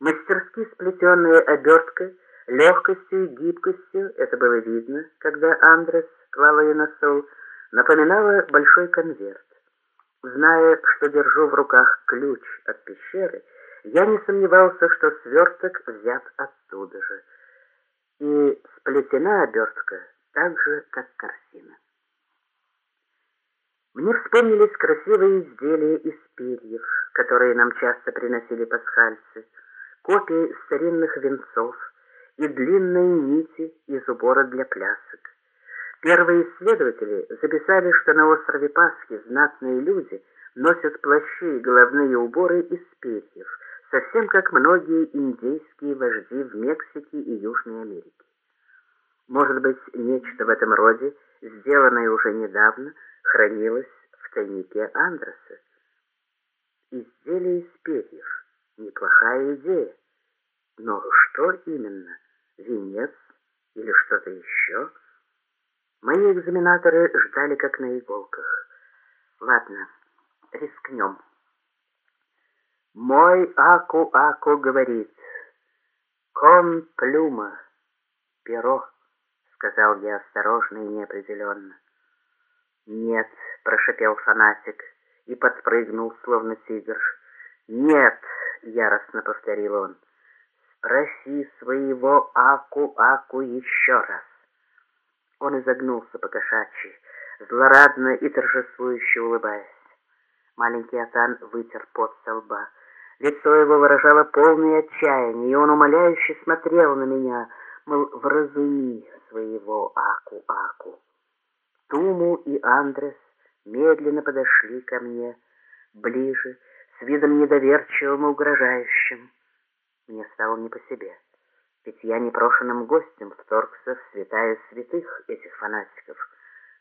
Мастерски сплетенная обертка, легкостью и гибкостью, это было видно, когда Андрес клал ее на стол, напоминала большой конверт. Зная, что держу в руках ключ от пещеры, я не сомневался, что сверток взят оттуда же. И сплетена обертка так же, как картина. Мне вспомнились красивые изделия из перьев, которые нам часто приносили пасхальцы, копии старинных венцов и длинные нити из убора для плясок. Первые исследователи записали, что на острове Пасхи знатные люди носят плащи и головные уборы из перьев, совсем как многие индейские вожди в Мексике и Южной Америке. Может быть, нечто в этом роде, сделанное уже недавно, хранилось в тайнике Андреса. Изделие из перьев. Неплохая идея. Но что именно? Венец или что-то еще? Мои экзаменаторы ждали как на иголках. Ладно, рискнем. Мой Аку-Аку говорит. Кон плюма, перо, сказал я осторожно и неопределенно. Нет, прошипел фанатик и подпрыгнул, словно тигр. Нет, яростно повторил он. Спроси своего Аку-Аку еще раз. Он изогнулся по кошачьи, злорадно и торжествующе улыбаясь. Маленький Атан вытер пот со лба. Лицо его выражало полное отчаяние, и он умоляюще смотрел на меня, мол, вразуми своего Аку-Аку. Туму и Андрес медленно подошли ко мне, ближе, с видом недоверчивым и угрожающим. Мне стало не по себе, ведь я непрошенным гостем вторгся в святая святых этих фанатиков.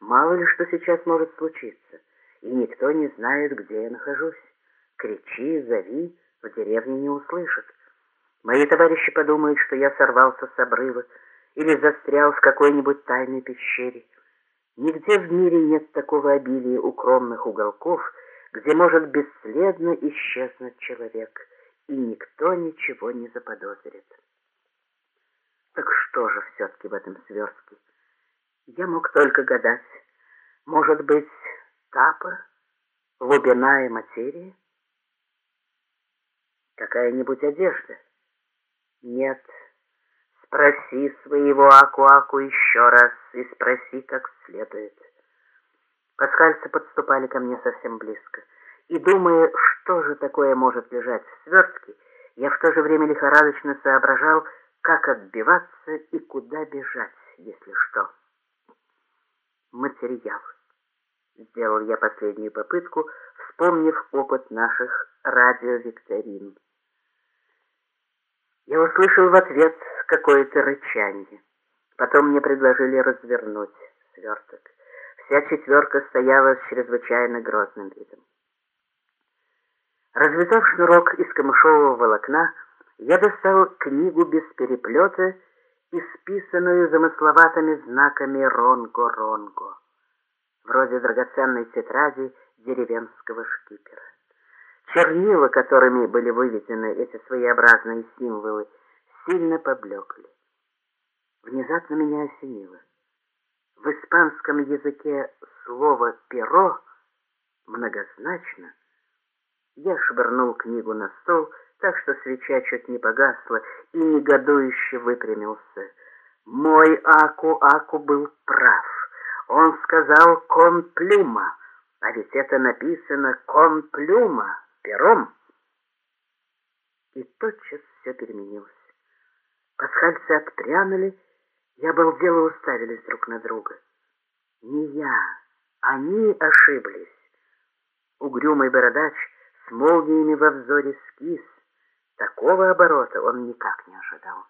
Мало ли что сейчас может случиться, и никто не знает, где я нахожусь. Кричи, зови, в деревне не услышат. Мои товарищи подумают, что я сорвался с обрыва или застрял в какой-нибудь тайной пещере. Нигде в мире нет такого обилия укромных уголков, где может бесследно исчезнуть человек, и никто ничего не заподозрит. Так что же все-таки в этом сверстке? Я мог только гадать. Может быть, тапа, глубина материя? Какая-нибудь одежда? Нет, Спроси своего Аку-Аку еще раз и спроси как следует. Пасхальцы подступали ко мне совсем близко, и, думая, что же такое может лежать в свертке, я в то же время лихорадочно соображал, как отбиваться и куда бежать, если что. Материал. Сделал я последнюю попытку, вспомнив опыт наших радиовикторин. Я услышал в ответ какое-то рычание. Потом мне предложили развернуть сверток. Вся четверка стояла с чрезвычайно грозным видом. Развязав шнурок из камышового волокна, я достал книгу без переплета, исписанную замысловатыми знаками «Ронго-Ронго», вроде драгоценной тетради деревенского шкипера. Чернила, которыми были выведены эти своеобразные символы, сильно поблекли. Внезапно меня осенило. В испанском языке слово «перо» многозначно. Я швырнул книгу на стол, так что свеча чуть не погасла, и негодующе выпрямился. Мой Аку-Аку был прав. Он сказал «конплюма», а ведь это написано «конплюма» пером. И тотчас все переменилось. Пасхальцы отпрянули и обалдело уставились друг на друга. Не я, они ошиблись. Угрюмый бородач с молниями во взоре скис. Такого оборота он никак не ожидал.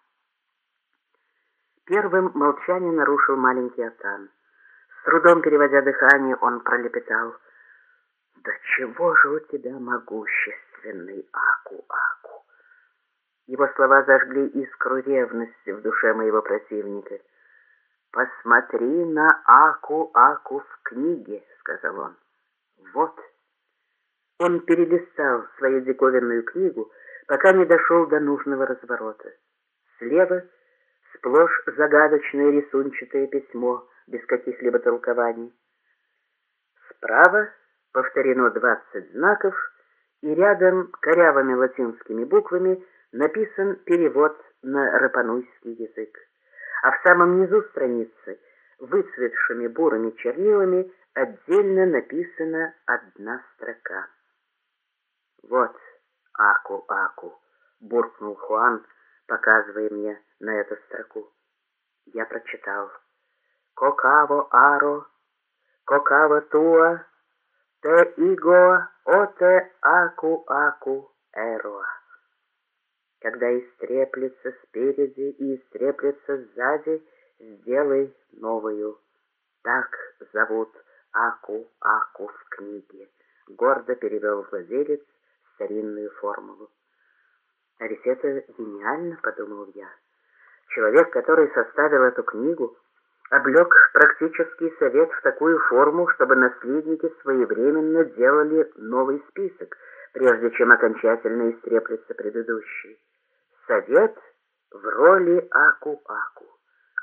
Первым молчание нарушил маленький Атан. С трудом переводя дыхание, он пролепетал. «Да чего же у тебя могущественный Аку-Аку?» Его слова зажгли искру ревности в душе моего противника. «Посмотри на Аку-Аку в книге», — сказал он. «Вот». Он перелистал свою диковинную книгу, пока не дошел до нужного разворота. Слева сплошь загадочное рисунчатое письмо, без каких-либо толкований. Справа повторено двадцать знаков, и рядом корявыми латинскими буквами написан перевод на рапануйский язык. А в самом низу страницы выцветшими бурыми чернилами отдельно написана одна строка. «Вот, Аку-Аку», — буркнул Хуан, показывая мне на эту строку. Я прочитал. «Кокаво аро, кокаво туа, те иго, оте аку-аку эроа». Когда истреплется спереди и истреплется сзади, сделай новую. Так зовут Аку-Аку в книге. Гордо перевел владелец старинную формулу. А гениально, подумал я. Человек, который составил эту книгу, облег практический совет в такую форму, чтобы наследники своевременно делали новый список, прежде чем окончательно истреплется предыдущий. Совет в роли Аку-Аку.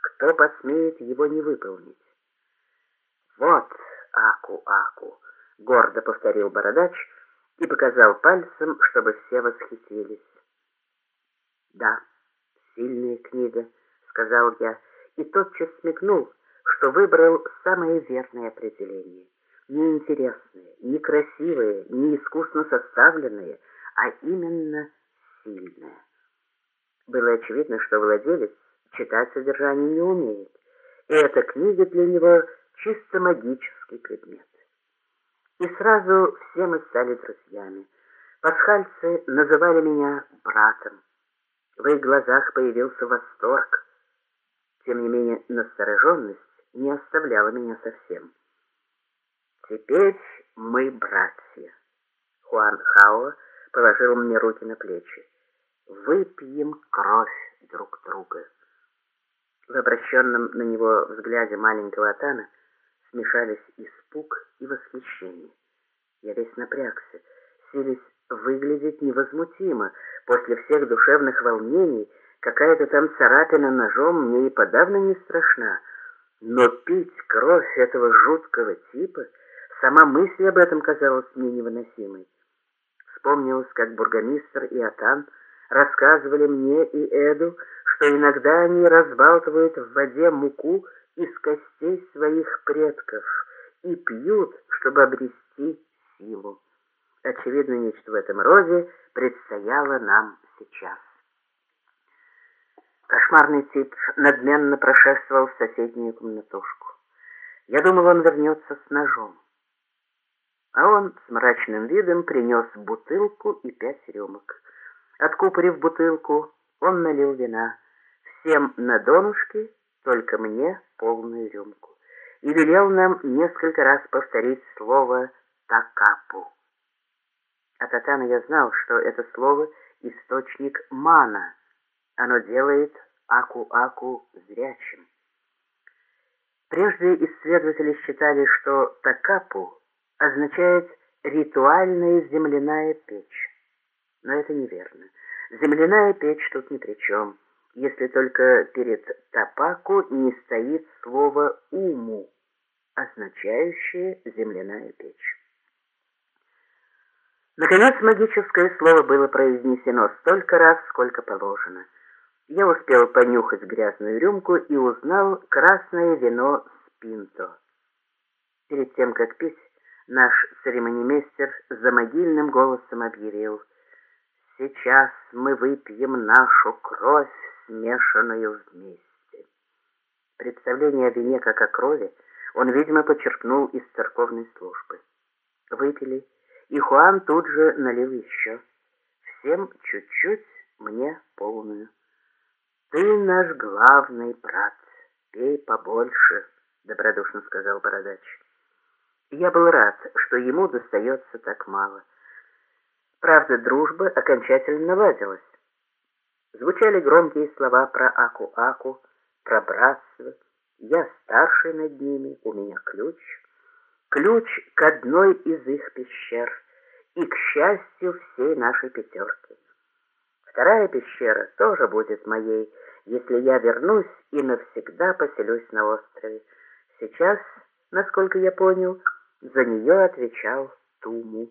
Кто посмеет его не выполнить? Вот Аку-Аку, гордо повторил бородач и показал пальцем, чтобы все восхитились. Да, сильная книга, сказал я, и тотчас смекнул, что выбрал самое верное определение. Не интересное, не красивое, не искусно составленное, а именно сильное. Было очевидно, что владелец читать содержание не умеет, и эта книга для него чисто магический предмет. И сразу все мы стали друзьями. Пасхальцы называли меня братом. В их глазах появился восторг. Тем не менее, настороженность не оставляла меня совсем. Теперь мы братья. Хуан Хао положил мне руки на плечи. Выпьем кровь друг друга. В обращенном на него взгляде маленького Атана смешались испуг и восхищение. Я весь напрягся, сились выглядеть невозмутимо. После всех душевных волнений какая-то там царапина ножом мне и подавно не страшна. Но пить кровь этого жуткого типа, сама мысль об этом казалась мне невыносимой. Вспомнилось, как бургомистр и Атан Рассказывали мне и Эду, что иногда они разбалтывают в воде муку из костей своих предков и пьют, чтобы обрести силу. Очевидно, нечто в этом роде предстояло нам сейчас. Кошмарный тип надменно прошествовал в соседнюю комнатушку. Я думал, он вернется с ножом. А он с мрачным видом принес бутылку и пять рюмок. Откупорив бутылку, он налил вина. Всем на донышке, только мне полную рюмку. И велел нам несколько раз повторить слово «такапу». От Атана я знал, что это слово — источник мана. Оно делает аку-аку зрячим. Прежде исследователи считали, что такапу означает ритуальная земляная печь. Но это неверно. Земляная печь тут ни при чем, если только перед тапаку не стоит слово «уму», означающее «земляная печь». Наконец, магическое слово было произнесено столько раз, сколько положено. Я успел понюхать грязную рюмку и узнал красное вино спинто. Перед тем, как пить, наш церемонимейстер за могильным голосом объявил — Сейчас мы выпьем нашу кровь, смешанную вместе. Представление о вине как о крови он, видимо, почерпнул из церковной службы. Выпили, и Хуан тут же налил еще. Всем чуть-чуть, мне полную. «Ты наш главный брат, пей побольше», — добродушно сказал Бородач. Я был рад, что ему достается так мало — Правда, дружба окончательно наладилась. Звучали громкие слова про Аку-Аку, про братство. Я старший над ними, у меня ключ. Ключ к одной из их пещер и, к счастью, всей нашей пятерки. вторая пещера тоже будет моей, если я вернусь и навсегда поселюсь на острове. Сейчас, насколько я понял, за нее отвечал Туму.